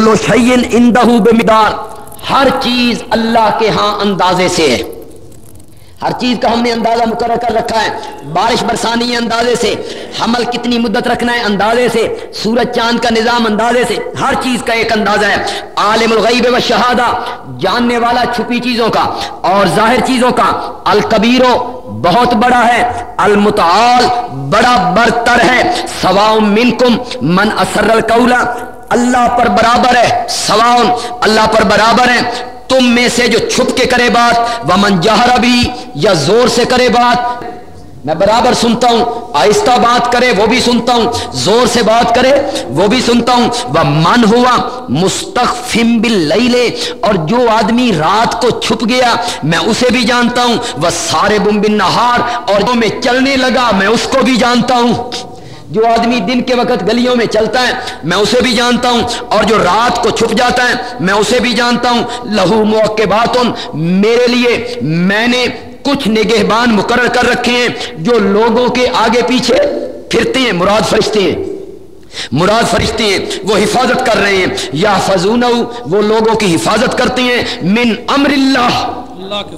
کلو شعین اندہ بمدار. ہر چیز اللہ کے ہاں اندازے سے ہے۔ ہر چیز کا ہم نے اندازہ مقرر کر رکھا ہے۔ بارش برسانی ہے اندازے سے۔ حمل کتنی مدت رکھنا ہے اندازے سے۔ سورج چاند کا نظام اندازے سے۔ ہر چیز کا ایک اندازہ ہے۔ عالم الغیب و شہادہ، جاننے والا چھپی چیزوں کا۔ اور ظاہر چیزوں کا۔ الکبیرو بہت بڑا ہے۔ المتعال بڑا برتر ہے۔ سواؤ منکم من اثر القولا اللہ پر برابر ہے، سواؤن اللہ پر برابر ہے تم میں سے جو چھپ کے کرے بات، ومن جہر بھی یا زور سے کرے بات۔ میں برابر سنتا ہوں، آہستہ بات کرے، وہ بھی سنتا ہوں۔ زور سے بات کرے، وہ بھی سنتا ہوں۔ وہ من ہوا مستقفم بل اور جو آدمی رات کو چھپ گیا، میں اسے بھی جانتا ہوں۔ وہ سارے بم بن نہار اور جو میں چلنے لگا، میں اس کو بھی جانتا ہوں۔ جو آدمی دن کے وقت گلیوں میں چلتا ہے، میں اسے بھی جانتا ہوں، اور جو رات کو چھپ جاتا ہے، میں اسے بھی جانتا ہوں۔ لہو موقع میرے لیے میں نے کچھ نگہبان مقرر کر رکھے ہیں، جو لوگوں کے آگے پیچھے پھرتے ہیں، مراد فرشتے ہیں۔ مراد فرشتے ہیں، وہ حفاظت کر رہے ہیں۔ یا فضون وہ لوگوں کی حفاظت کرتے ہیں۔ من امر اللہ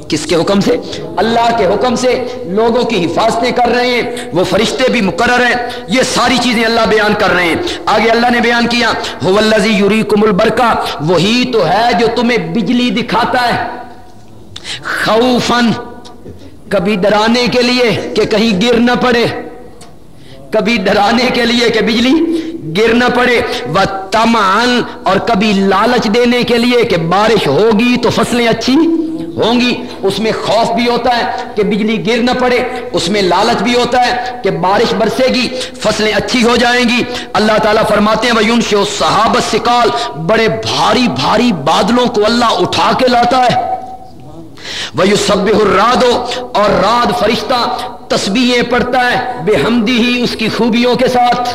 کس کے حکم سے؟ اللہ کے حکم سے لوگوں کی حفاظتیں کر رہے ہیں، وہ فرشتے بھی مقرر ہیں۔ یہ ساری چیزیں اللہ بیان کر رہے ہیں۔ آگے اللہ نے بیان کیا یوریکم البرکا وہی تو ہے جو تمہیں بجلی دکھاتا ہے۔ خوفن کبھی ڈرانے کے لیے کہ کہیں گر نہ پڑے۔ کبھی ڈرانے کے لیے کہ بجلی گر نہ پڑے۔ وہ تمان اور کبھی لالچ دینے کے لیے کہ بارش ہوگی تو فصلیں اچھی ہوں گی۔ اس میں خوف بھی ہوتا ہے کہ بجلی گر نہ پڑے۔ اس میں لالچ بھی ہوتا ہے کہ بارش برسے گی، فصلیں اچھی ہو جائیں گی۔ اللہ تعالیٰ فرماتے ہیں ویون شو صحابت سکال بڑے بھاری بھاری بادلوں کو اللہ اٹھا کے لاتا ہے۔ وہ سب الرادو اور راد فرشتہ تسبیحیں پڑھتا ہے۔ بے حمدی ہی اس کی خوبیوں کے ساتھ۔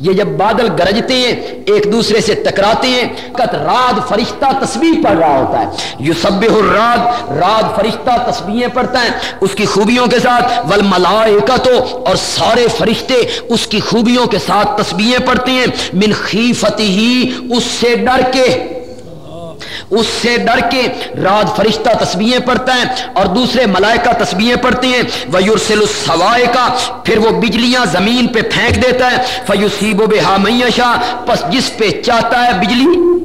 یہ جب بادل گرجتے ہیں، ایک دوسرے سے ٹکراتے ہیں رات فرشتہ تسبیح پڑھ رہا ہوتا ہے۔ یو سب الراد رات فرشتہ تسبیحیں پڑھتا ہے۔ اس کی خوبیوں کے ساتھ ول ملائکتو اور سارے فرشتے اس کی خوبیوں کے ساتھ تسبیحیں پڑھتے ہیں۔ من خیفتی ہی اس سے ڈر کے۔ اس سے ڈر کے رات فرشتہ تسبیحیں پڑھتا ہے اور دوسرے ملائکہ تسبیحیں پڑھتے ہیں۔ ویورسل السوائے کا پھر وہ بجلیاں زمین پہ پھینک دیتا ہے۔ فیوسیب و بہا میشا پس جس پہ چاہتا ہے بجلی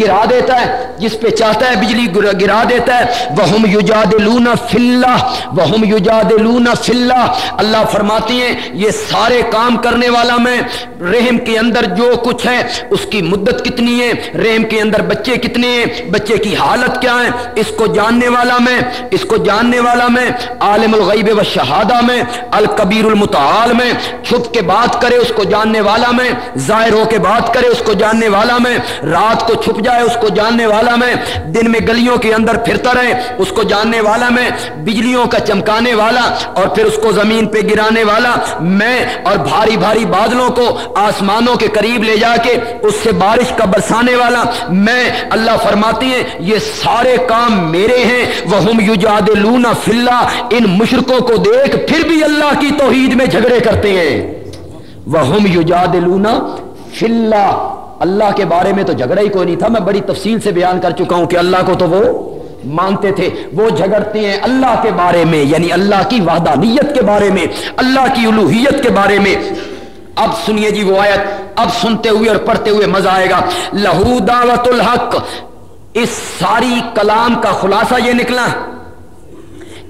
گرا دیتا ہے۔ جس پہ چاہتا ہے بجلی گرا دیتا ہے۔ وہ یوجاد لونا فلّہ وہ یوجاد لونا فلّہ اللہ فرماتے ہیں، یہ سارے کام کرنے والا میں، رحم کے اندر جو کچھ ہے، اس کی مدت کتنی ہے؟ رحم کے اندر بچے کتنے ہیں؟ بچے کی حالت کیا ہے؟ اس کو جاننے والا میں، اس کو جاننے والا میں، عالم الغیب و شہادہ میں، الکبیر المتعال میں، چھپ کے بات کرے اس کو جاننے والا میں، ظاہر ہو کے بات کرے اس کو جاننے والا میں، رات کو چھپ جائے اس کو جاننے والا میں، دن میں گلیوں کے اندر پھرتا رہے اس کو جاننے والا میں، بجلیوں کا چمکانے والا اور پھر اس کو زمین پہ گرانے والا، میں اور بھاری بھاری بادلوں کو آسمانوں کے قریب لے جا کے اس سے بارش کا برسانے والا، میں، اللہ فرماتی ہیں، یہ سارے کام میرے ہیں وہ ہم یوجاد لونا فلّہ ان مشرقوں کو دیکھ پھر بھی اللہ کی توحید میں جھگڑے کرتے ہیں۔ وہ ہم یوجاد لونا فلّہ اللہ کے بارے میں تو جھگڑا ہی کوئی نہیں تھا، میں بڑی تفصیل سے بیان کر چکا ہوں کہ اللہ کو تو وہ مانتے تھے، وہ جھگڑتے ہیں اللہ کے بارے میں یعنی اللہ کی وحدانیت کے بارے میں، اللہ کی الوحیت کے بارے میں۔ اب سنیے جی وہ آیت، اب سنتے ہوئے اور پڑھتے ہوئے مزہ آئے گا۔ لہو دعوت الحق اس ساری کلام کا خلاصہ یہ نکلا،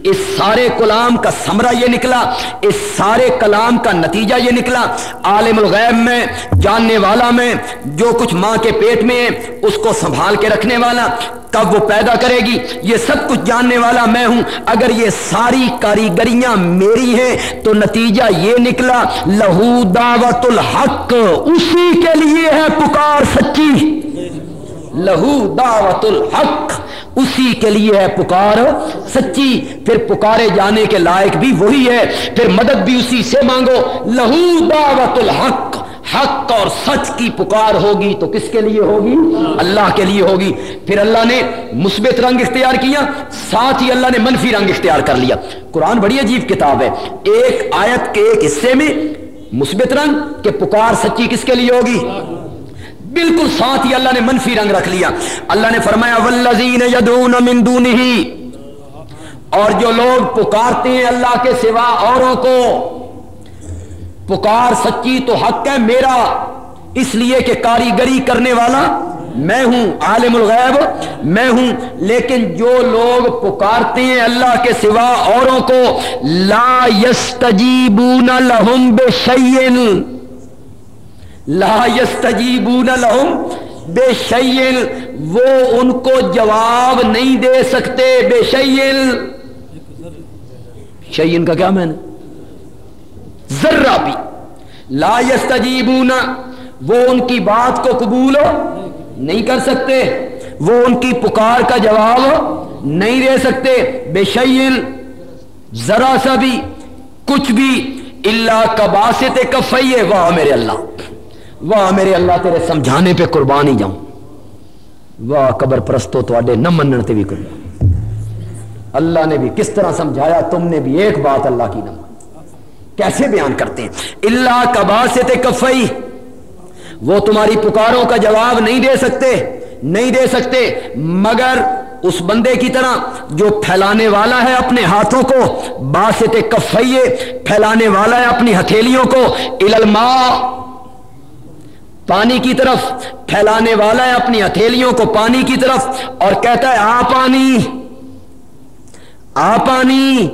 اس سارے کلام کا سمرہ یہ نکلا، اس سارے کلام کا نتیجہ یہ نکلا۔ عالم الغیب میں، جاننے والا میں، جو کچھ ماں کے پیٹ میں ہے، اس کو سنبھال کے رکھنے والا۔ کب وہ پیدا کرے گی، یہ سب کچھ جاننے والا میں ہوں۔ اگر یہ ساری کاریگریاں میری ہیں، تو نتیجہ یہ نکلا، لہو دعوت الحق، اسی کے لیے ہے پکار سچی۔ لہو دعوت الحق، اسی کے لیے ہے پکار۔ سچی، پھر پکارے جانے کے لائق بھی وہی ہے۔ پھر مدد بھی اسی سے مانگو۔ لہو دعوت الحق، حق اور سچ کی پکار ہوگی تو کس کے لیے ہوگی؟ اللہ کے لیے ہوگی۔ پھر اللہ نے مثبت رنگ اختیار کیا، ساتھ ہی اللہ نے منفی رنگ اختیار کر لیا۔ قرآن بڑی عجیب کتاب ہے۔ ایک آیت کے ایک حصے میں مثبت رنگ کہ پکار سچی کس کے لیے ہوگی؟ بالکل ساتھ ہی اللہ نے منفی رنگ رکھ لیا۔ اللہ نے فرمایا ولزین یدون من دونه۔ اور جو لوگ پکارتے ہیں اللہ کے سوا اوروں کو، پکار سچی تو حق ہے، میرا اس لیے کہ کاریگری کرنے والا میں ہوں، عالم الغیب میں ہوں۔ لیکن جو لوگ پکارتے ہیں اللہ کے سوا اوروں کو، لا یستجیبون لہم بے شیئن لا یستجیبون لہم، بے شیئن وہ ان کو جواب نہیں دے سکتے، بے شیئن شیئن کا کیا میں نے ذرہ بھی۔ لا یستجیبون، وہ ان کی بات کو قبول نہیں کر سکتے، وہ ان کی پکار کا جواب نہیں دے سکتے، بے شیل ذرا سا بھی، کچھ بھی اللہ کباسط کفیے واہ میرے اللہ۔ واہ میرے اللہ، تیرے سمجھانے پہ قربان ہی جاؤں۔ واہ، قبر پرستو تو نہ منن تے بھی قربان۔ اللہ نے بھی کس طرح سمجھایا، تم نے بھی ایک بات اللہ کی نہ کیسے بیان کرتے ہیں؟ اللہ کباسط کفئی۔ وہ تمہاری پکاروں کا جواب نہیں دے سکتے، نہیں دے سکتے، مگر اس بندے کی طرح جو پھیلانے والا ہے اپنے ہاتھوں کو، باسط کفیے پھیلانے والا ہے اپنی ہتھیلیوں کو الما پانی کی طرف پھیلانے والا ہے اپنی ہتھیلیوں کو پانی کی طرف اور کہتا ہے، آ پانی آ پانی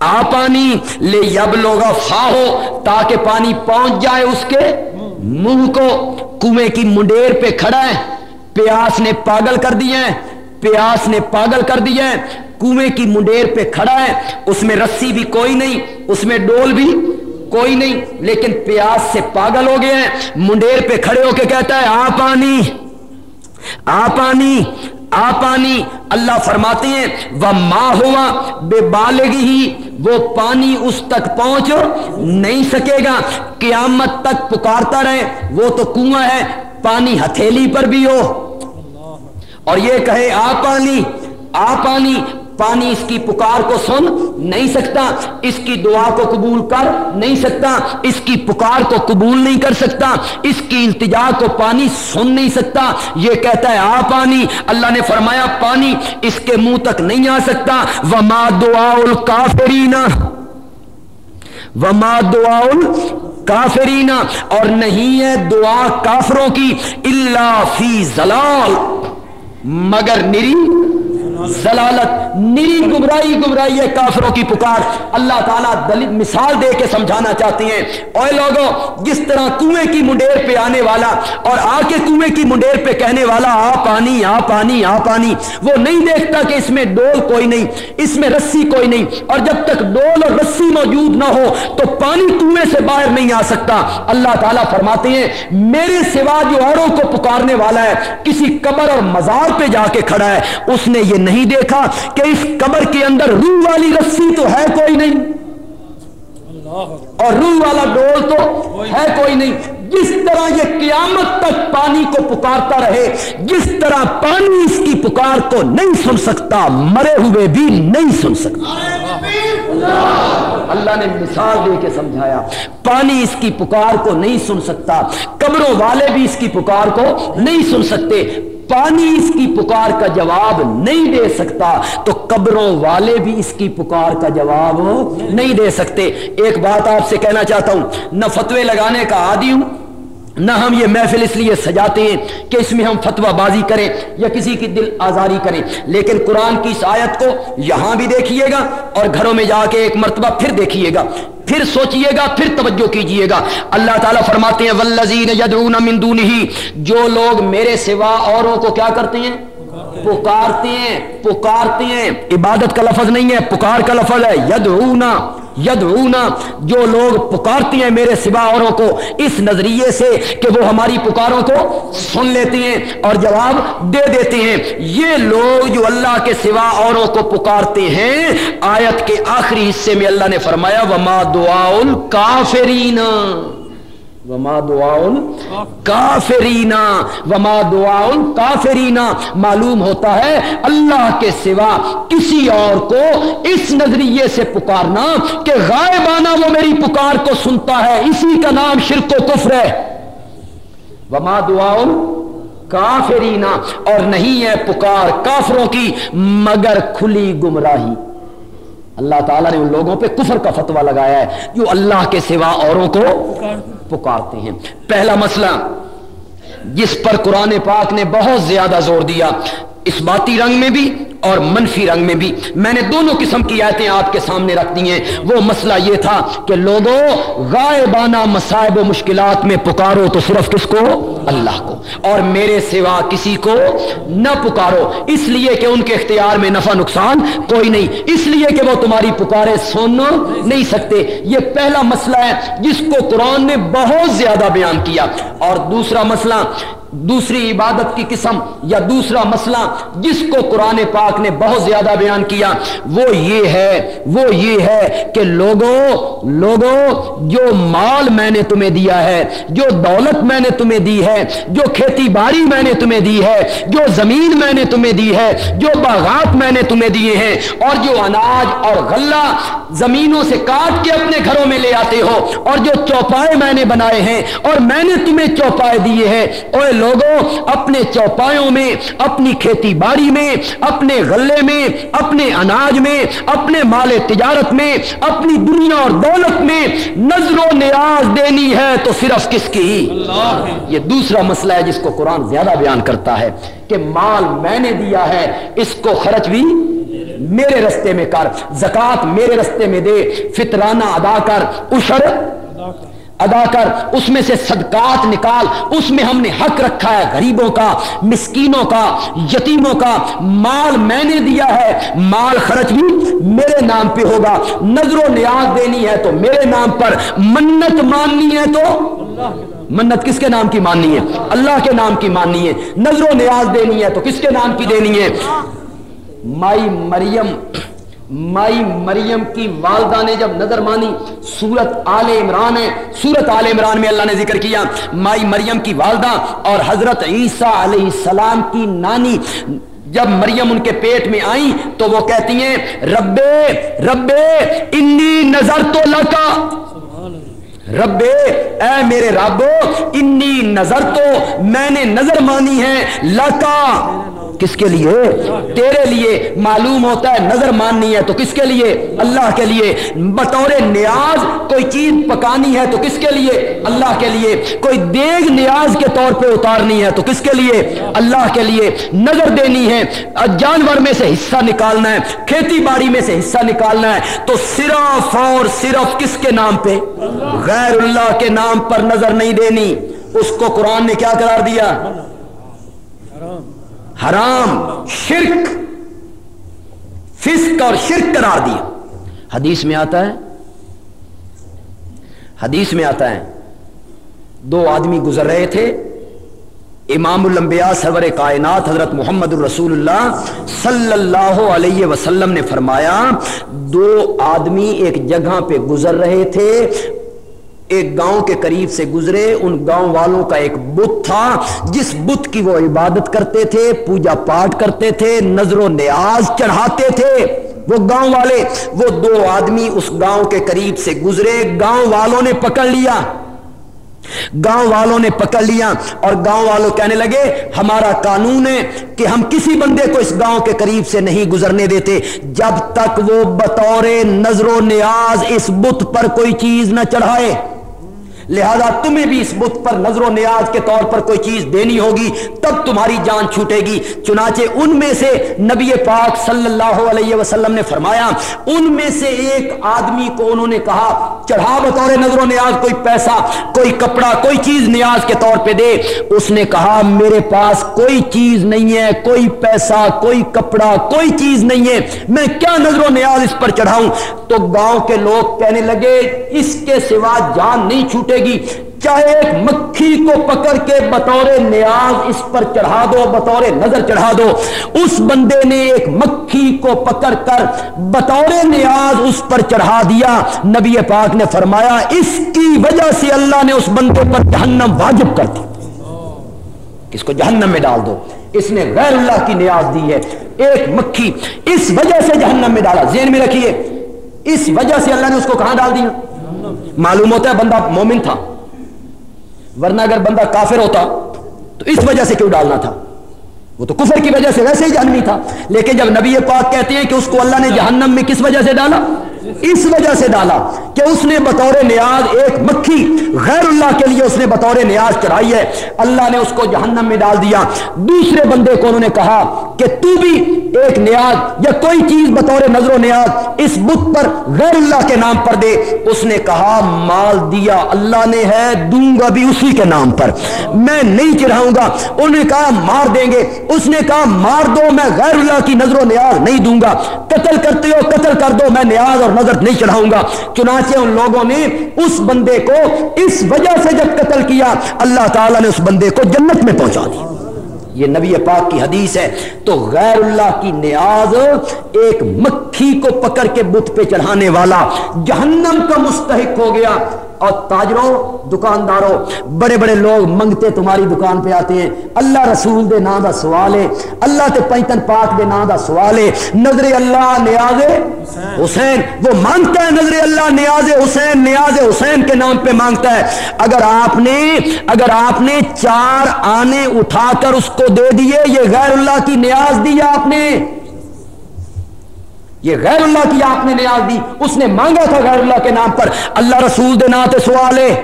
آ پانی، لے یب لوگا فا ہو تاکہ پانی پہنچ جائے اس کے منہ کو. کنویں کی منڈیر پہ کھڑا ہے، پیاس نے پاگل کر دیا ہے، پیاس نے پاگل کر دیا ہے، کنویں کی منڈیر پہ کھڑا ہے، اس میں رسی بھی کوئی نہیں، اس میں ڈول بھی کوئی نہیں، لیکن پیاس سے پاگل ہو گیا ہے منڈیر پہ کھڑے ہو کے کہتا ہے، آ پانی آ پانی آ پانی۔ اللہ فرماتے ہیں وہ ماں ہوا، بے بالگی ہی، وہ پانی اس تک پہنچ نہیں سکے گا۔ قیامت تک پکارتا رہے، وہ تو کنواں ہے، پانی ہتھیلی پر بھی ہو۔ اور یہ کہے، آ پانی آ پانی۔ پانی اس کی پکار کو سن نہیں سکتا، اس کی دعا کو قبول کر نہیں سکتا، اس کی پکار کو قبول نہیں کر سکتا، اس کی التجا کو پانی سن نہیں سکتا۔ یہ کہتا ہے، آ پانی۔ اللہ نے فرمایا، پانی اس کے منہ تک نہیں آ سکتا۔ وما دعا الکافرینا وما دعا کافرینا اور نہیں ہے دعا کافروں کی اللہ فی زلال مگر نری زلالت نری گمرائی گمرائی ہے کافروں کی پکار۔ اللہ تعالیٰ دلت مثال دے کے سمجھانا چاہتے ہیں۔ اوے لوگوں، جس طرح کنویں کی منڈیر پہ آنے والا اور آ کے کنویں کی منڈیر پہ کہنے والا، آ پانی آ پانی آ پانی۔ وہ نہیں دیکھتا کہ اس میں ڈول کوئی نہیں، اس میں رسی کوئی نہیں۔ اور جب تک ڈول اور رسی موجود نہ ہو، تو پانی کنویں سے باہر نہیں آ سکتا۔ اللہ تعالیٰ فرماتے ہیں، میرے سوا جو اوروں کو پکارنے والا ہے، کسی قبر اور مزار پہ جا کے کھڑا ہے۔ اس نے یہ نہیں نہیں دیکھا کہ اس قبر کے اندر روح والی رسی تو ہے کوئی نہیں۔ اور روح والا ڈول تو ہے کوئی نہیں۔ جس طرح یہ قیامت تک پانی کو پکارتا رہے، جس طرح پانی اس کی پکار کو نہیں سن سکتا، مرے ہوئے بھی نہیں سن سکتا۔ اللہ نے مثال دے کے سمجھایا، پانی اس کی پکار کو نہیں سن سکتا، قبروں والے بھی اس کی پکار کو نہیں سن سکتے۔ پانی اس کی پکار کا جواب نہیں دے سکتا، تو قبروں والے بھی اس کی پکار کا جواب نہیں دے سکتے۔ ایک بات آپ سے کہنا چاہتا ہوں، نہ فتوے لگانے کا عادی ہوں۔ نہ ہم یہ محفل اس لیے سجاتے ہیں کہ اس میں ہم فتوہ بازی کریں یا کسی کی دل آزاری کریں۔ لیکن قرآن کی اس آیت کو یہاں بھی دیکھیے گا اور گھروں میں جا کے ایک مرتبہ پھر دیکھیے گا۔ پھر سوچئے گا، پھر توجہ کیجیے گا۔ اللہ تعالیٰ فرماتے ہیں ولزین یدعون من دونہی جو لوگ میرے سوا اوروں کو کیا کرتے ہیں؟ پکارتے ہیں پکارتے ہیں۔ عبادت کا لفظ نہیں ہے، پکار کا لفظ ہے، یدعونا یدعونا۔ جو لوگ پکارتے ہیں میرے سوا اوروں کو، اس نظریے سے کہ وہ ہماری پکاروں کو سن لیتے ہیں اور جواب دے دیتے ہیں۔ یہ لوگ جو اللہ کے سوا اوروں کو پکارتے ہیں، آیت کے آخری حصے میں اللہ نے فرمایا، وما دعا کافرینا وما دعاؤن کافرینا وما دعاؤن کافرینا معلوم ہوتا ہے اللہ کے سوا کسی اور کو اس نظریے سے پکارنا کہ غائبانہ وہ میری پکار کو سنتا ہے، اسی کا نام شرک و کفر ہے۔ وما دعا کافرینا اور نہیں ہے پکار کافروں کی، مگر کھلی گمراہی۔ اللہ تعالیٰ نے ان لوگوں پہ کفر کا فتوا لگایا ہے جو اللہ کے سوا اوروں کو پکارتے ہیں۔ پہلا مسئلہ، جس پر قرآن پاک نے بہت زیادہ زور دیا اس باتی رنگ میں بھی اور منفی رنگ میں بھی۔ میں نے دونوں قسم کی آیتیں آپ کے سامنے رکھ دی ہیں۔ وہ مسئلہ یہ تھا کہ لوگوں غائبانہ مسائب و مشکلات میں پکارو تو صرف کس کو؟ اللہ کو اور میرے سوا کسی کو نہ پکارو اس لیے کہ ان کے اختیار میں نفع نقصان کوئی نہیں اس لیے کہ وہ تمہاری پکارے سن نہیں سکتے یہ پہلا مسئلہ ہے جس کو قرآن نے بہت زیادہ بیان کیا اور دوسرا مسئلہ دوسری عبادت کی قسم یا دوسرا مسئلہ جس کو قرآن پاک نے بہت زیادہ بیان کیا، وہ یہ ہے، وہ یہ ہے کہ لوگوں لوگوں، جو مال میں نے تمہیں دیا ہے، جو دولت میں نے تمہیں دی ہے، جو کھیتی باڑی میں نے تمہیں دی ہے، جو زمین میں نے تمہیں دی ہے، جو باغات میں نے تمہیں دیے ہیں، اور جو اناج اور غلہ زمینوں سے کاٹ کے اپنے گھروں میں لے آتے ہو، اور جو چوپائے میں نے بنائے ہیں، اور میں نے تمہیں چوپائے دیے ہیں اور لوگوں اپنے چوپایوں میں، اپنی کھیتی باڑی میں، اپنے غلے میں، اپنے اناج میں، اپنے مال تجارت میں، اپنی دنیا اور دولت میں نظر و نیاز دینی ہے تو صرف کس کی؟ یہ دوسرا مسئلہ ہے جس کو قرآن زیادہ بیان کرتا ہے کہ مال میں نے دیا ہے، اس کو خرچ بھی میرے رستے میں کر زکات میرے رستے میں دے، فطرانہ ادا کر، اشر ادا کر، اس میں سے صدقات نکال، اس میں ہم نے حق رکھا ہے غریبوں کا، مسکینوں کا، یتیموں کا۔ مال میں نے دیا ہے، مال خرچ بھی میرے نام پہ ہوگا۔ نظر و نیاز دینی ہے تو میرے نام پر۔ منت ماننی ہے تو منت کس کے نام کی ماننی ہے؟ اللہ کے نام کی ماننی ہے۔ نظر و نیاز دینی ہے تو کس کے نام کی دینی ہے؟ مائی مریم مائی مریم کی والدہ نے جب نظر مانی، سورت آل عمران ہے۔ سورت آل عمران میں اللہ نے ذکر کیا، مائی مریم کی والدہ اور حضرت عیسیٰ علیہ السلام کی نانی۔ جب مریم ان کے پیٹ میں آئیں تو وہ کہتی ہیں، ربے ربے، انی نظر تو لکا ربے، اے میرے رب، انی نظر تو میں نے نظر مانی ہے لکا کس کے لیے؟ تیرے لیے۔ معلوم ہوتا ہے نظر ماننی ہے تو کس کے لیے؟ اللہ کے لیے۔ بطور نیاز کوئی چیز پکانی ہے تو کس کے لیے؟ اللہ کے لیے۔ کوئی دیگ نیاز کے طور پہ اتارنی ہے تو کس کے لیے؟ اللہ کے لیے۔ نظر دینی ہے۔ جانور میں سے حصہ نکالنا ہے۔ کھیتی باڑی میں سے حصہ نکالنا ہے۔ تو صرف اور صرف کس کے نام پہ؟ غیر اللہ کے نام پر نظر نہیں دینی۔ اس کو قرآن نے کیا قرار دیا؟ حرام، شرک، فسق اور شرک قرار دیا۔ حدیث میں آتا ہے، حدیث میں آتا ہے، دو آدمی گزر رہے تھے، امام الانبیاء سرور کائنات حضرت محمد الرسول اللہ صلی اللہ علیہ وسلم نے فرمایا، دو آدمی ایک جگہ پہ گزر رہے تھے ایک گاؤں کے قریب سے گزرے، ان گاؤں والوں کا ایک بت تھا، جس بت کی وہ عبادت کرتے تھے، پوجا پاٹ کرتے تھے، نظر و نیاز چڑھاتے تھے۔ وہ گاؤں والے، وہ دو آدمی اس گاؤں کے قریب سے گزرے، گاؤں والوں نے پکڑ لیا۔ گاؤں والوں نے پکڑ لیا اور گاؤں والوں کہنے لگے، ہمارا قانون ہے کہ ہم کسی بندے کو اس گاؤں کے قریب سے نہیں گزرنے دیتے۔ جب تک وہ بطور نظر و نیاز اس بت پر کوئی چیز نہ چڑھائے۔ لہذا تمہیں بھی اس بت پر نظر و نیاز کے طور پر کوئی چیز دینی ہوگی، تب تمہاری جان چھوٹے گی چنانچہ ان میں سے نبی پاک صلی اللہ علیہ وسلم نے فرمایا، ان میں سے ایک آدمی کو انہوں نے کہا، چڑھا بطور نظر و نیاز کوئی پیسہ، کوئی کپڑا، کوئی چیز نیاز کے طور پہ دے۔ اس نے کہا، میرے پاس کوئی چیز نہیں ہے، کوئی پیسہ، کوئی کپڑا، کوئی چیز نہیں ہے، میں کیا نظر و نیاز اس پر چڑھاؤں؟ تو گاؤں کے لوگ کہنے لگے، اس کے سوا جان نہیں چھوٹے گی۔ چاہے ایک مکھی کو پکڑ کے بطور نیاز اس پر چڑھا دو، بطور نظر چڑھا دو۔ اس بندے نے ایک مکھی کو پکڑ کر بطور نیاز اس پر چڑھا دیا۔ نبی پاک نے فرمایا، اس کی وجہ سے اللہ نے اس بندے پر جہنم واجب کر دی اس کو جہنم میں ڈال دو۔ اس نے غیر اللہ کی نیاز دی ہے۔ ایک مکھی اس وجہ سے جہنم میں ڈالا۔ ذہن میں رکھیے، اس وجہ سے اللہ نے اس کو کہاں ڈال دیا؟ معلوم ہوتا ہے، بندہ مومن تھا۔ ورنہ اگر بندہ کافر ہوتا، تو اس وجہ سے کیوں ڈالنا تھا؟ وہ تو کفر کی وجہ سے ویسے ہی جہنمی تھا۔ لیکن جب نبی پاک کہتے ہیں کہ اس کو اللہ نے جہنم میں کس وجہ سے ڈالا؟ اس وجہ سے ڈالا کہ اس نے بطور نیاز ایک مکھی غیر اللہ کے لیے اس نے بطور نیاز چڑھائی ہے۔ اللہ نے اس کو جہنم میں ڈال دیا۔ دوسرے بندے کو انہوں نے کہا کہ تو بھی ایک نیاز یا کوئی چیز بطور نظر و نیاز اس بت پر غیر اللہ کے نام پر دے۔ اس نے کہا، مال دیا اللہ نے ہے، دوں گا بھی اسی کے نام پر۔ میں نہیں چڑھاؤں گا۔ انہوں نے کہا، مار دیں گے۔ اس نے کہا، مار دو، میں غیر اللہ کی نظر و نیاز نہیں دوں گا۔ قتل کرتے ہو، قتل کر دو، میں نیاز اور مذہب نہیں چڑھاؤں گا۔ چنانچہ ان لوگوں نے اس بندے کو اس وجہ سے جب قتل کیا، اللہ تعالیٰ نے اس بندے کو جنت میں پہنچا دیا۔ یہ نبی پاک کی حدیث ہے۔ تو غیر اللہ کی نیاز ایک مکھی کو پکڑ کے بت پہ چڑھانے والا جہنم کا مستحق ہو گیا۔ اور تاجروں، دکانداروں، بڑے بڑے لوگ منگتے تمہاری دکان پہ آتے ہیں۔ اللہ رسول دے نا دا سوال ہے۔ اللہ تے پینتن پاک دے نا دا سوال ہے۔ نظر اللہ نیاز حسین۔ وہ مانگتا ہے نظر اللہ نیاز حسین۔ نیاز حسین کے نام پہ مانگتا ہے۔ اگر آپ نے، اگر آپ نے چار آنے اٹھا کر اس کو دے دیے، یہ غیر اللہ کی نیاز دی آپ نے۔ یہ غیر اللہ کی آپ نے نیاز دی، اس نے مانگا تھا غیر اللہ کے نام پر۔ اللہ رسول دے ناتے سوالے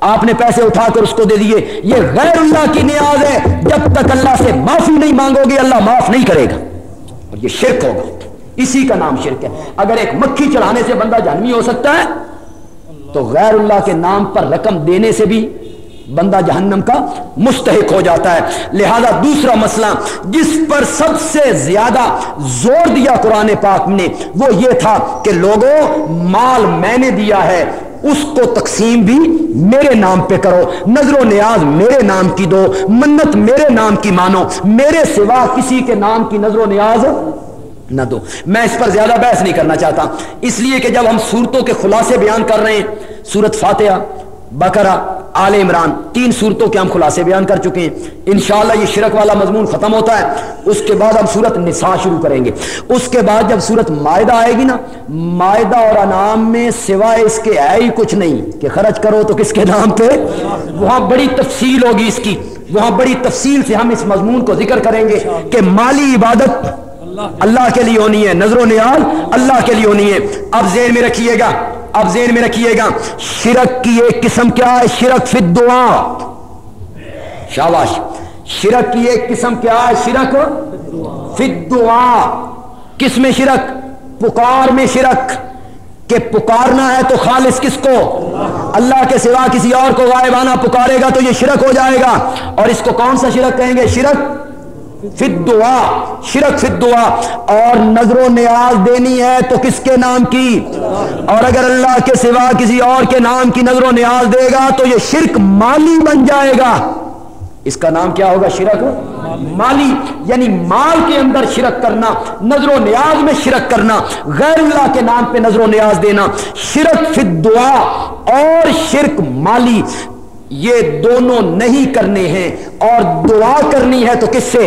آپ نے پیسے اٹھا کر اس کو دے دیے۔ یہ غیر اللہ کی نیاز ہے۔ جب تک اللہ سے معافی نہیں مانگو گے، اللہ معاف نہیں کرے گا۔ اور یہ شرک ہوگا۔ اسی کا نام شرک ہے۔ اگر ایک مکھی چڑھانے سے بندہ جہنمی ہو سکتا ہے، تو غیر اللہ کے نام پر رقم دینے سے بھی بندہ جہنم کا مستحق ہو جاتا ہے۔ لہذا دوسرا مسئلہ، جس پر سب سے زیادہ زور دیا قرآن پاک نے، وہ یہ تھا کہ لوگوں، مال میں نے دیا ہے، اس کو تقسیم بھی میرے نام پہ کرو۔ نظر و نیاز میرے نام کی دو، منت میرے نام کی مانو۔ میرے سوا کسی کے نام کی نظر و نیاز نہ دو۔ میں اس پر زیادہ بحث نہیں کرنا چاہتا۔ اس لیے کہ جب ہم صورتوں کے خلاصے بیان کر رہے ہیں، سورت فاتحہ، بقرہ آل عمران، تین صورتوں کے ہم خلاصے بیان کر چکے ہیں۔ انشاءاللہ یہ شرک والا مضمون ختم ہوتا ہے۔ اس کے بعد ہم صورت نساء شروع کریں گے۔ اس کے بعد جب صورت معدہ آئے گی نا معدہ اور انعام میں سوائے اس کے ہے ہی کچھ نہیں۔ کہ خرچ کرو تو کس کے نام پہ؟ وہاں بڑی تفصیل ہوگی اس کی۔ وہاں بڑی تفصیل سے ہم اس مضمون کو ذکر کریں گے کہ مالی عبادت اللہ کے لیے ہونی ہے، نظر و نیال اللہ کے لیے ہونی ہے۔ اب ذہن میں رکھیے گا اب ذہن میں رکھیے گا، شرک کی ایک قسم کیا ہے؟ شرک فی دعا شاباش، شرک کی ایک قسم کیا ہے؟ شرک فی دعا کس میں شرک؟ پکار میں شرک۔ کہ پکارنا ہے تو خالص کس کو؟ اللہ کے سوا کسی اور کو غائبانہ پکارے گا تو یہ شرک ہو جائے گا۔ اور اس کو کون سا شرک کہیں گے؟ شرک دعا شرک دعا اور نظر و نیاز دینی ہے تو کس کے نام کی؟ اور اگر اللہ کے سوا کسی اور کے نام کی نظر و نیاز دے گا تو یہ شرک مالی بن جائے گا۔ اس کا نام کیا ہوگا شرک؟ مالی یعنی مال کے اندر شرک کرنا، نظر و نیاز میں شرک کرنا، غیر اللہ کے نام پہ نظر و نیاز دینا۔ شرک فی دعا اور شرک مالی۔ یہ دونوں نہیں کرنے ہیں اور دعا کرنی ہے تو کس سے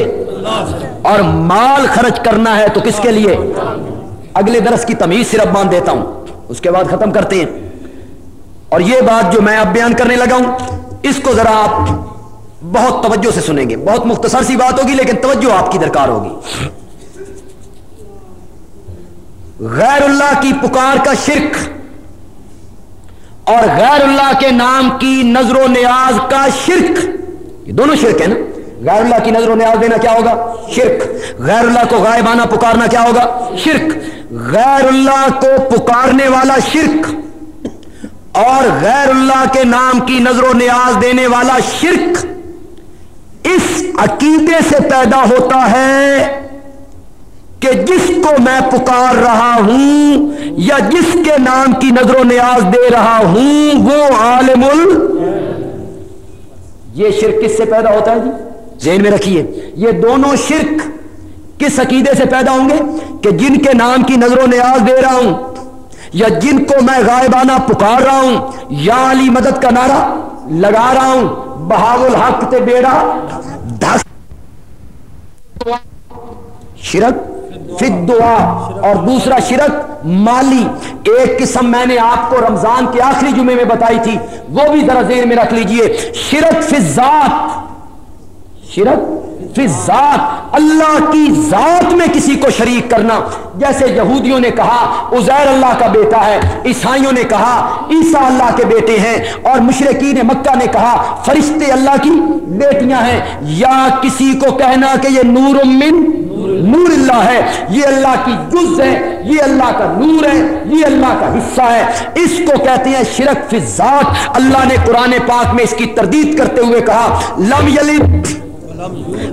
اور مال خرچ کرنا ہے تو کس کے لیے اگلے درس کی تمیز صرف مان دیتا ہوں اس کے بعد ختم کرتے ہیں اور یہ بات جو میں اب بیان کرنے لگا ہوں اس کو ذرا آپ بہت توجہ سے سنیں گے بہت مختصر سی بات ہوگی لیکن توجہ آپ کی درکار ہوگی غیر اللہ کی پکار کا شرک اور غیر اللہ کے نام کی نظر و نیاز کا شرک. یہ دونوں شرک ہے نا. غیر اللہ کی نظر و نیاز دینا کیا ہوگا؟ شرک. غیر اللہ کو غائبانہ پکارنا کیا ہوگا؟ شرک. غیر اللہ کو پکارنے والا شرک. اور غیر اللہ کے نام کی نظر و نیاز دینے والا شرک. اس عقیدے سے پیدا ہوتا ہے کہ جس کو میں پکار رہا ہوں یا جس کے نام کی نظر و نیاز دے رہا ہوں، وہ عالم ال، یہ شرک کس سے پیدا ہوتا ہے جی؟ ذہن میں رکھیے، یہ دونوں شرک کس عقیدے سے پیدا ہوں گے؟ کہ جن کے نام کی نظر و نیاز دے رہا ہوں یا جن کو میں غائبانہ پکار رہا ہوں، یا علی مدد کا نعرہ لگا رہا ہوں بہاول تے بیڑا شرک؟ فت دعا اور دوسرا شرک مالی۔ ایک قسم میں نے آپ کو رمضان کے آخری جمعے میں بتائی تھی، وہ بھی ذرا ذہن میں رکھ لیجیے۔ شرک فی ذات شرک فی ذات اللہ کی ذات میں کسی کو شریک کرنا۔ جیسے یہودیوں نے کہا، عزیر اللہ کا بیٹا ہے۔ عیسائیوں نے کہا، عیسیٰ اللہ کے بیٹے ہیں۔ اور مشرقین مکہ نے کہا، فرشتے اللہ کی بیٹیاں ہیں۔ یا کسی کو کہنا کہ یہ نور من نور اللہ ہے، یہ اللہ کی جز ہے، یہ اللہ کا نور ہے، یہ اللہ کا حصہ ہے۔ اس کو کہتے ہیں شرک فی ذات اللہ نے قرآن پاک میں اس کی تردید کرتے ہوئے کہا، لم یلد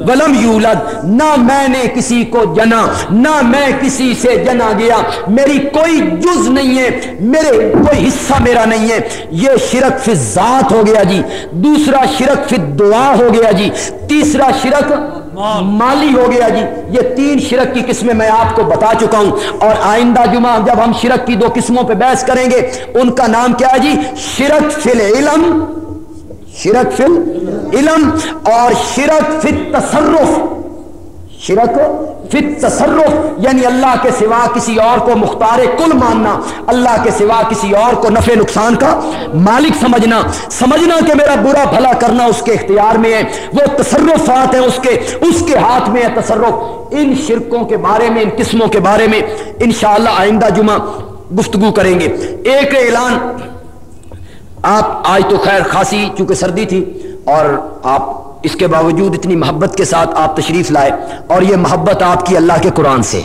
ولم یولد۔ نہ میں نے کسی کو جنا، نہ میں کسی سے جنا گیا۔ میری کوئی جز نہیں ہے، میرے کوئی حصہ میرا نہیں ہے۔ یہ شرک فی ذات ہو گیا جی۔ دوسرا شرک فی دعا ہو گیا جی۔ تیسرا شرک مالی ہو گیا جی یہ تین شرک کی قسمیں میں آپ کو بتا چکا ہوں۔ اور آئندہ جمعہ جب ہم شرک کی دو قسموں پہ بحث کریں گے، ان کا نام کیا ہے جی؟ شرک فی العلم، شرک فی علم اور شرک فی تصرف شرک فی تصرف یعنی اللہ کے سوا کسی اور کو مختار کل ماننا، اللہ کے سوا کسی اور کو نفع نقصان کا مالک سمجھنا۔ سمجھنا کہ میرا برا بھلا کرنا اس کے اختیار میں ہے، وہ تصرفات ہیں اس کے اس کے ہاتھ میں ہے تصرف۔ ان شرکوں کے بارے میں، ان قسموں کے بارے میں انشاءاللہ آئندہ جمعہ گفتگو کریں گے۔ ایک اعلان، آپ آج تو خیر خاصی، چونکہ سردی تھی، اور آپ اس کے باوجود اتنی محبت کے ساتھ آپ تشریف لائے اور یہ محبت آپ کی اللہ کے قرآن سے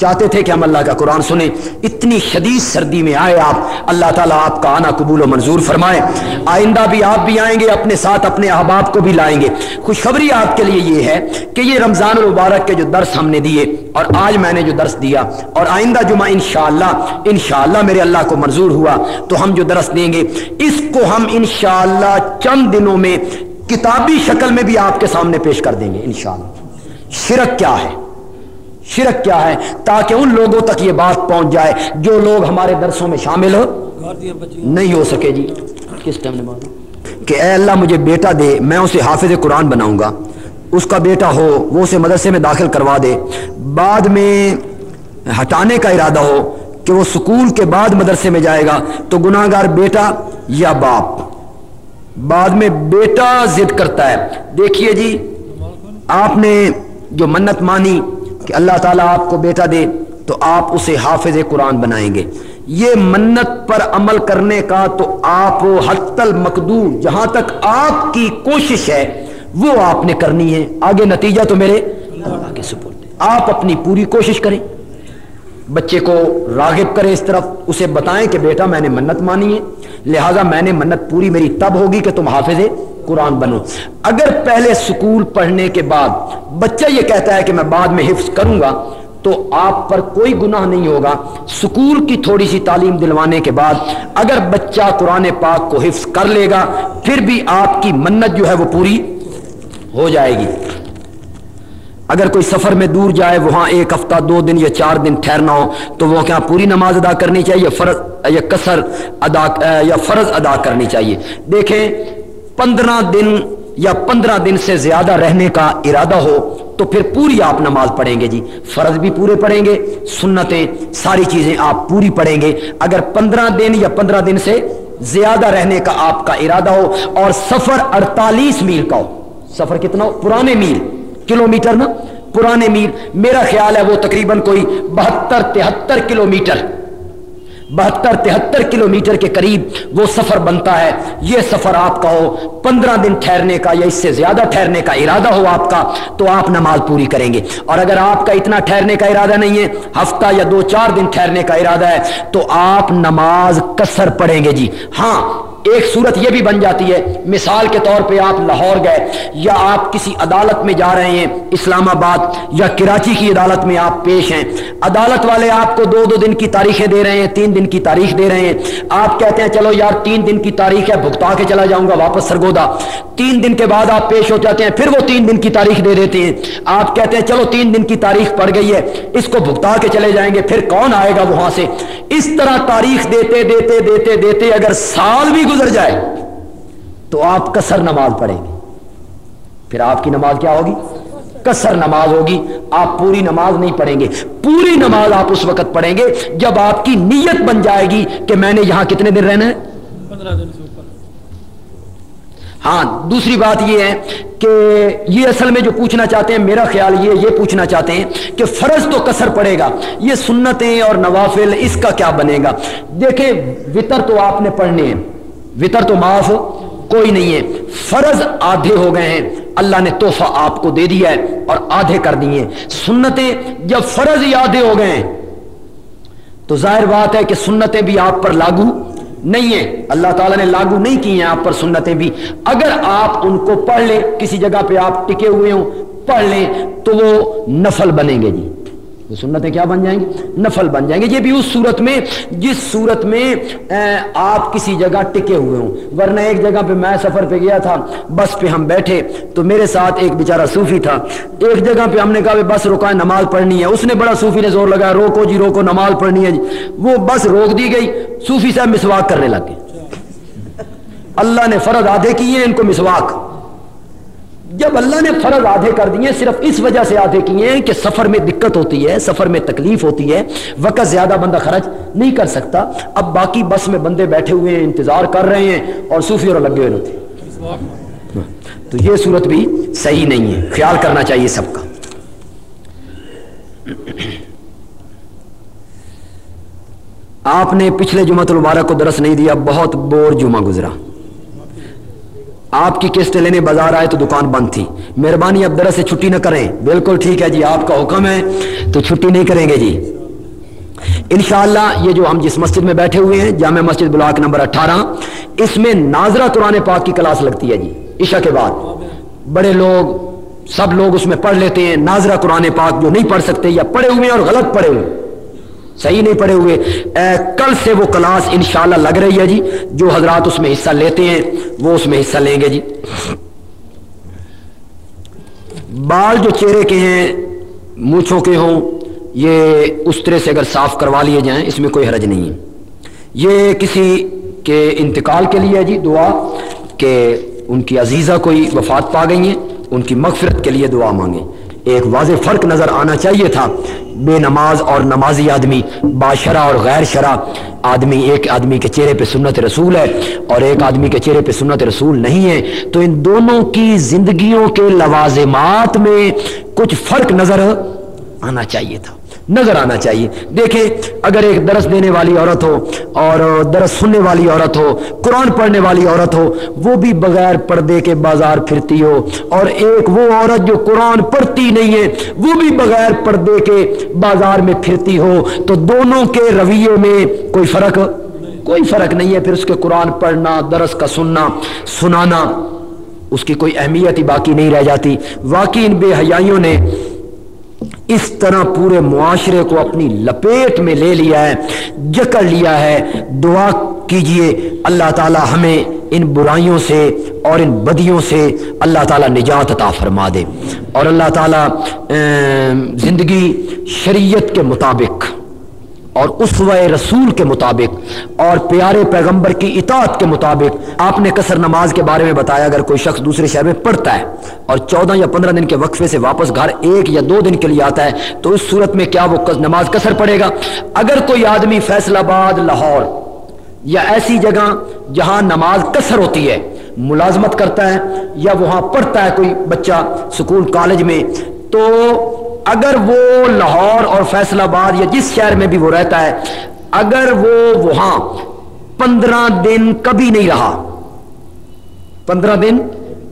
چاہتے تھے کہ ہم اللہ کا قرآن سنیں اتنی شدید سردی میں آئے آپ اللہ تعالیٰ آپ کا آنا قبول و منظور فرمائے آئندہ بھی آپ بھی آئیں گے اپنے ساتھ اپنے احباب کو بھی لائیں گے خوشخبری آپ کے لیے یہ ہے کہ یہ رمضان المبارک کے جو درس ہم نے دیے اور آج میں نے جو درس دیا اور آئندہ جمعہ انشاءاللہ انشاءاللہ میرے اللہ کو منظور ہوا تو ہم جو درس دیں گے اس کو ہم انشاءاللہ چند دنوں میں کتابی شکل میں بھی آپ کے سامنے پیش کر دیں گے انشاءاللہ۔ شرک کیا ہے؟ شرک کیا ہے؟ تاکہ ان لوگوں تک یہ بات پہنچ جائے جو لوگ ہمارے درسوں میں شامل ہو۔ نہیں ہو سکے جی۔ کس ٹائم نے کہ اے اللہ مجھے بیٹا دے، میں اسے حافظ قرآن بناؤں گا۔ اس کا بیٹا ہو، وہ اسے مدرسے میں داخل کروا دے۔ بعد میں ہٹانے کا ارادہ ہو کہ وہ سکول کے بعد مدرسے میں جائے گا۔ تو گناہ گار بیٹا یا باپ؟ بعد میں بیٹا ضد کرتا ہے۔ دیکھیے جی آپ نے جو منت مانی کہ اللہ تعالیٰ آپ کو بیٹا دے، تو آپ اسے حافظ قرآن بنائیں گے۔ یہ منت پر عمل کرنے کا تو آپ حت المقدور، جہاں تک آپ کی کوشش ہے، وہ آپ نے کرنی ہے۔ آگے نتیجہ تو میرے اللہ کے سپورٹ آپ اپنی پوری کوشش کریں۔ بچے کو راغب کریں اس طرف، اسے بتائیں کہ بیٹا میں نے منت مانی ہے، لہٰذا میں نے منت پوری میری تب ہوگی کہ تم حافظ قرآن بنو۔ اگر پہلے سکول پڑھنے کے بعد بچہ یہ کہتا ہے کہ میں بعد میں حفظ کروں گا، تو آپ پر کوئی گناہ نہیں ہوگا۔ سکول کی تھوڑی سی تعلیم دلوانے کے بعد اگر بچہ قرآن پاک کو حفظ کر لے گا، پھر بھی آپ کی منت جو ہے وہ پوری ہو جائے گی۔ اگر کوئی سفر میں دور جائے، وہاں ایک ہفتہ، دو دن یا چار دن ٹھہرنا ہو، تو وہ کیا پوری نماز ادا کرنی چاہیے فرض، یا کثر ادا، یا فرض ادا کرنی چاہیے؟ دیکھیں، پندرہ دن یا پندرہ دن سے زیادہ رہنے کا ارادہ ہو، تو پھر پوری آپ نماز پڑھیں گے جی۔ فرض بھی پورے پڑھیں گے، سنتیں، ساری چیزیں آپ پوری پڑھیں گے۔ اگر پندرہ دن یا پندرہ دن سے زیادہ رہنے کا آپ کا ارادہ ہو اور سفر اڑتالیس میل کا ہو، سفر کتنا ہو؟ پرانے میل۔ کلو میٹر نا، پرانے میل، میرا خیال ہے وہ تقریباً کوئی بہتر تہتر کلو میٹر بہتر تہتر کلو میٹر کے قریب وہ سفر بنتا ہے۔ یہ سفر آپ کا ہو، پندرہ دن ٹھہرنے کا یا اس سے زیادہ ٹھہرنے کا ارادہ ہو آپ کا، تو آپ نماز پوری کریں گے۔ اور اگر آپ کا اتنا ٹھہرنے کا ارادہ نہیں ہے، ہفتہ یا دو چار دن ٹھہرنے کا ارادہ ہے، تو آپ نماز کسر پڑھیں گے جی۔ ہاں ایک صورت یہ بھی بن جاتی ہے، مثال کے طور پہ آپ لاہور گئے یا آپ کسی عدالت میں جا رہے ہیں، اسلام آباد یا کراچی کی عدالت میں آپ پیش ہیں۔ عدالت والے آپ کو دو دو دن کی تاریخیں دے رہے ہیں، تین دن کی تاریخ دے رہے ہیں۔ آپ کہتے ہیں، چلو یار، تین دن کی تاریخ ہے، بھگتا کے چلا جاؤں گا واپس سرگودا۔ تین دن کے بعد آپ پیش ہو جاتے ہیں، پھر وہ تین دن کی تاریخ دے دیتے ہیں۔ آپ کہتے ہیں، چلو تین دن کی تاریخ پڑ گئی ہے، اس کو بھگتا کے چلے جائیں گے، پھر کون آئے گا وہاں سے؟ اس طرح تاریخ دیتے دیتے دیتے دیتے اگر سال بھی گزر جائے تو آپ کسر نماز پڑھیں گے۔ پھر آپ کی نماز کیا ہوگی؟ کسر نماز ہوگی۔ آپ پوری نماز نہیں پڑھیں گے۔ پوری نماز آپ اس وقت پڑھیں گے جب آپ کی نیت بن جائے گی کہ میں نے یہاں کتنے دن رہنا ہے۔ ہاں دوسری بات یہ ہے کہ یہ اصل میں جو پوچھنا چاہتے ہیں میرا خیال یہ یہ پوچھنا چاہتے ہیں کہ فرض تو کسر پڑے گا۔ یہ سنتیں اور نوافل اس کا کیا بنے گا؟ دیکھیں وطر تو آپ نے پڑھنے ہیں۔ وطر تو معاف کوئی نہیں ہے۔ فرض آدھے ہو گئے ہیں۔ اللہ نے تحفہ آپ کو دے دیا ہے اور آدھے کر دیے سنتیں جب فرض ہی آدھے ہو گئے ہیں، تو ظاہر بات ہے کہ سنتیں بھی آپ پر لاگو نہیں ہے اللہ تعالیٰ نے لاگو نہیں کی ہیں آپ پر سنتیں بھی۔ اگر آپ ان کو پڑھ لیں، کسی جگہ پہ آپ ٹکے ہوئے ہوں، پڑھ لیں، تو وہ نفل بنیں گے جی۔ وہ سنتیں کیا بن جائیں گے نفل بن جائیں گے یہ بھی اس صورت میں، جس صورت میں آپ کسی جگہ ٹکے ہوئے ہوں۔ ورنہ ایک جگہ پہ میں سفر پہ گیا تھا، بس پہ ہم بیٹھے تو میرے ساتھ ایک بیچارہ صوفی تھا۔ ایک جگہ پہ ہم نے کہا بس روکا نماز پڑھنی ہے۔ اس نے بڑا صوفی نے زور لگایا، روکو جی روکو، نماز پڑھنی ہے جی۔ وہ بس روک دی گئی۔ صوفی صاحب مسواک کرنے لگے اللہ نے فرض آدھے کیے، ان کو مسواک۔ جب اللہ نے فرض آدھے کر دیے، صرف اس وجہ سے آدھے کیے ہیں کہ سفر میں دقت ہوتی ہے، سفر میں تکلیف ہوتی ہے، وقت زیادہ بندہ خرچ نہیں کر سکتا۔ اب باقی بس میں بندے بیٹھے ہوئے ہیں، انتظار کر رہے ہیں اور صوفی اور لگے ہوئے تو یہ صورت بھی صحیح نہیں ہے۔ خیال کرنا چاہیے سب کا۔ آپ نے پچھلے جمعہ المبارک کو درس نہیں دیا، بہت بور جمعہ گزرا۔ آپ کی قسط لینے بازار آئے تو دکان بند تھی۔ مہربانی اب درس سے چھٹی نہ کریں۔ بالکل ٹھیک ہے جی آپ کا حکم ہے۔ تو چھٹی نہیں کریں گے جی۔ انشاءاللہ یہ جو ہم جس مسجد میں بیٹھے ہوئے ہیں، جامع مسجد بلاک نمبر اٹھارہ، اس میں ناظرہ قرآن پاک کی کلاس لگتی ہے جی عشاء کے بعد۔ بڑے لوگ، سب لوگ اس میں پڑھ لیتے ہیں، ناظرہ قرآن پاک جو نہیں پڑھ سکتے یا پڑھے ہوئے ہیں اور غلط پڑھے ہوئے صحیح نہیں پڑے ہوئے۔ کل سے وہ کلاس انشاءاللہ لگ رہی ہے جی جو حضرات اس میں حصہ لیتے ہیں، وہ اس میں حصہ لیں گے جی۔ بال جو چہرے کے ہیں، مونچھوں کے ہوں، یہ اس طرح سے اگر صاف کروا لیے جائیں، اس میں کوئی حرج نہیں ہے۔ یہ کسی کے انتقال کے لیے جی دعا کہ ان کی عزیزہ کوئی وفات پا گئی ہیں، ان کی مغفرت کے لیے دعا مانگیں۔ ایک واضح فرق نظر آنا چاہیے تھا۔ بے نماز اور نمازی آدمی باشرہ اور غیر شرح آدمی ایک آدمی کے چہرے پہ سنت رسول ہے اور ایک آدمی کے چہرے پہ سنت رسول نہیں ہے۔ تو ان دونوں کی زندگیوں کے لوازمات میں کچھ فرق نظر آنا چاہیے تھا۔ نظر آنا چاہیے۔ دیکھیں، اگر ایک درس دینے والی عورت ہو اور درس سننے والی عورت ہو، قرآن پڑھنے والی عورت ہو، وہ بھی بغیر پردے کے بازار پھرتی ہو اور ایک وہ عورت جو قرآن پڑھتی نہیں ہے، وہ بھی بغیر پردے کے بازار میں پھرتی ہو، تو دونوں کے رویے میں کوئی فرق؟ کوئی فرق نہیں ہے۔ پھر اس کے قرآن پڑھنا، درس کا سننا، سنانا، اس کی کوئی اہمیت ہی باقی نہیں رہ جاتی۔ واقعی ان بے حیائیوں نے اس طرح پورے معاشرے کو اپنی لپیٹ میں لے لیا ہے، جکڑ لیا ہے۔ دعا کیجیے، اللہ تعالی ہمیں ان برائیوں سے اور ان بدیوں سے اللہ تعالیٰ نجات عطا فرما دے۔ اور اللہ تعالیٰ زندگی شریعت کے مطابق اور اس رسول کے مطابق اور پیارے پیغمبر کی اطاعت کے مطابق آپ نے کثر نماز کے بارے میں بتایا، اگر کوئی شخص دوسرے شہر میں پڑھتا ہے اور چودہ یا پندرہ دن کے وقفے سے واپس گھر ایک یا دو دن کے لیے آتا ہے، تو اس صورت میں کیا وہ نماز کثر پڑے گا؟ اگر کوئی آدمی فیصل آباد، لاہور یا ایسی جگہ جہاں نماز کثر ہوتی ہے، ملازمت کرتا ہے یا وہاں پڑھتا ہے کوئی بچہ سکول، کالج میں، تو اگر وہ لاہور اور فیصل آباد یا جس شہر میں بھی وہ رہتا ہے، اگر وہ وہاں پندرہ دن کبھی نہیں رہا، پندرہ دن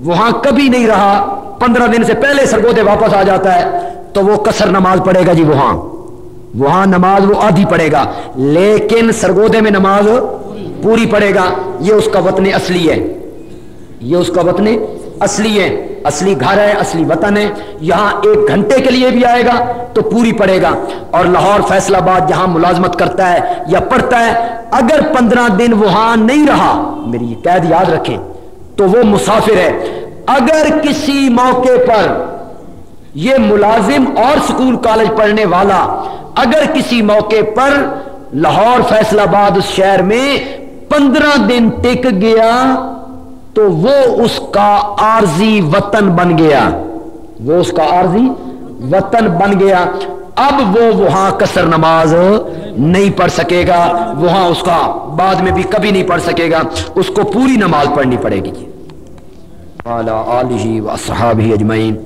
وہاں کبھی نہیں رہا، پندرہ دن سے پہلے سرگودے واپس آ جاتا ہے، تو وہ کسر نماز پڑھے گا جی وہاں۔ وہاں نماز وہ آدھی پڑھے گا، لیکن سرگودے میں نماز پوری پڑھے گا، یہ اس کا وطن اصلی ہے۔ یہ اس کا وطن اصلی ہے۔ اصلی گھر ہے، اصلی وطن ہے، یہاں ایک گھنٹے کے لیے بھی آئے گا تو پوری پڑے گا۔ اور لاہور فیصلہ آباد جہاں ملازمت کرتا ہے یا پڑھتا ہے، اگر پندرہ دن وہاں نہیں رہا، میری یہ قید یاد رکھیں، تو وہ مسافر ہے۔ اگر کسی موقع پر یہ ملازم اور سکول کالج پڑھنے والا، اگر کسی موقع پر لاہور فیصلہ آباد اس شہر میں پندرہ دن ٹک گیا تو وہ اس کا عارضی وطن بن گیا۔ وہ اس کا عارضی وطن بن گیا۔ اب وہ وہاں کثر نماز نہیں پڑھ سکے گا۔ وہاں اس کا بعد میں بھی کبھی نہیں پڑھ سکے گا۔ اس کو پوری نماز پڑھنی پڑے گی۔ اجمعین۔